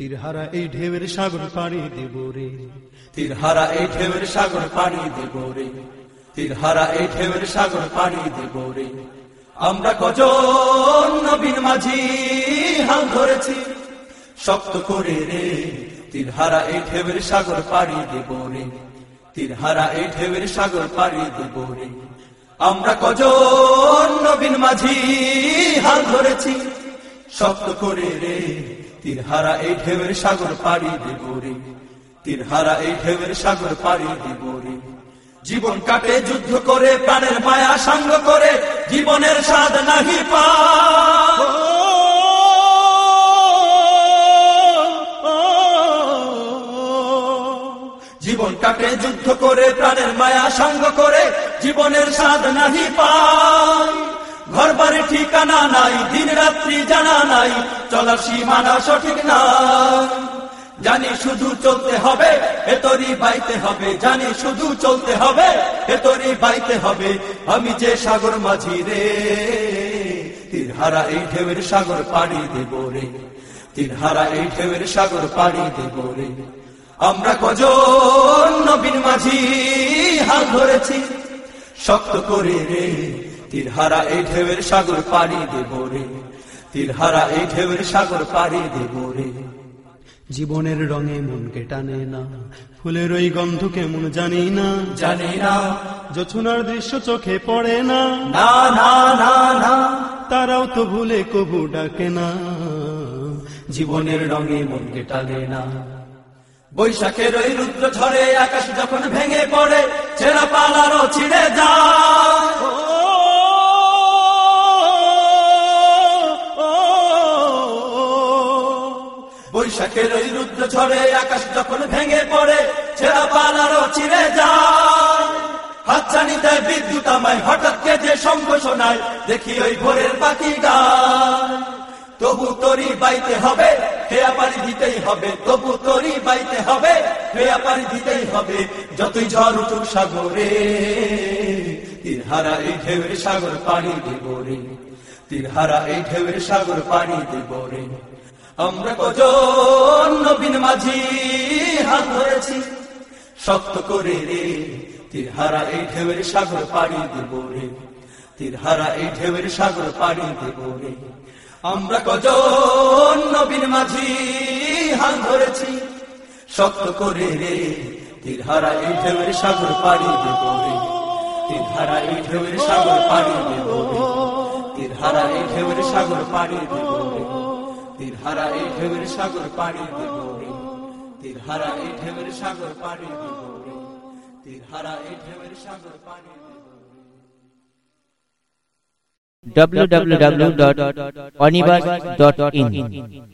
তীরহারা এই ঢেউয়ের সাগর পাড়ি দেব রে। তীরহারা এই ঢেউয়ের সাগর পানি দেব রে। তীরহারা এই ঢেউয়ের সাগর পানি দেব রে। আমরা কজন নবীন মাঝি হাল ধরেছি শক্ত করে রে। তীরহারা এই ঢেউয়ের সাগর পাড়ি দেব রে। তীরহারা এই ঢেউয়ের সাগর পাড়ি দেব রে। আমরা কজন নবীন মাঝি হাল ধরেছি শক্ত করে রে। তীরহারা এই ঢেউয়ের সাগর পাড়ি দেব রে। তীরহারা এই ঢেউয়ের সাগর পাড়ি দেব রে। জীবন কাটে, যুদ্ধ করে, প্রাণের মায়া সাঙ্গ করে, জীবনের স্বাদ নাহি পা। জীবন কাটে, যুদ্ধ করে, প্রাণের মায়া সাঙ্গ করে, জীবনের স্বাদ নাহি বাড়ি ঠিকানা নাই, দিন রাত্রি জানা নাই, চলার সীমানা সঠিক নাই। জানি শুধু চলতে হবে এতরি বাইতে হবে। জানি শুধু চলতে হবে এতরি বাইতে হবে। আমি যে সাগর মাঝি রে তীরহারা এই ঢেউয়ের সাগর পাড়ি দেব রে। তীরহারা এই ঢেউয়ের সাগর পাড়ি দেব রে। আমরা কজন নবীন মাঝি হাল ধরেছি, শক্ত করে রে। তীরহারা এই ঢেউয়ের সাগর পাড়ি দেব রে। তীরহারা এই ঢেউয়ের সাগর পাড়ি দেব রে। জীবনের রঙে মনকে টানে না ফুলের ওই গন্ধ কেমন জানি না। জানি না। জোছনার দৃশ্য চোখে পড়ে না। না না না না। তারাও তো ভুলে কবু ডাকে না। জীবনের রঙে মনকে টানে না। বৈশাখের ওই রুদ্র ঝরে আকাশ যখন ভেঙে বৈশাখের ওই রুদ্র ঝরে আকাশ যখন ভেঙে পড়ে, ছেঁড়া পালারও ছিঁড়ে যায়। হাতছানি দেয় বিদ্যুৎ আমায়, হঠাৎ যে শঙ্খ শোনায় দেখি ওই ভোরের পাখি তবু তরি বাইতে হবে দিতেই হবে। তবু তরি বাইতে হবে, হেয়া দিতেই হবে। যতই ঝড় উঠুক সাগরে, তীরহারা এই ঢেউয়ের সাগর পানি দেব রে। তীরহারা এই ঢেউয়ের সাগর পানি দেব রে। আমরা কজন নবীন মাঝি হাত ধরেছি। শক্ত করে রে, তীরহারা এই ঢেউয়ের সাগর পাড়ি দেব রে। তীরহারা এই ঢেউয়ের সাগর পাড়ি দেব রে। আমরা কজন নবীন মাঝি হাল ধরেছি। শক্ত করে রে, তীরহারা এই ঢেউয়ের সাগর পাড়ি দেব রে। তীরহারা এই ঢেউয়ের সাগর পাড়ি দেব রে। তীরহারা এই ঢেউয়ের সাগর পাড়ি দেব রে তীরহারা এই ঢেউয়ের সাগর পাড়ি দেব তীর হারা এই ঢেউয়ের সাগর পাড়ি দেব রে তীরহারা এই ঢেউয়ের সাগর পাড়ি www.onibus.in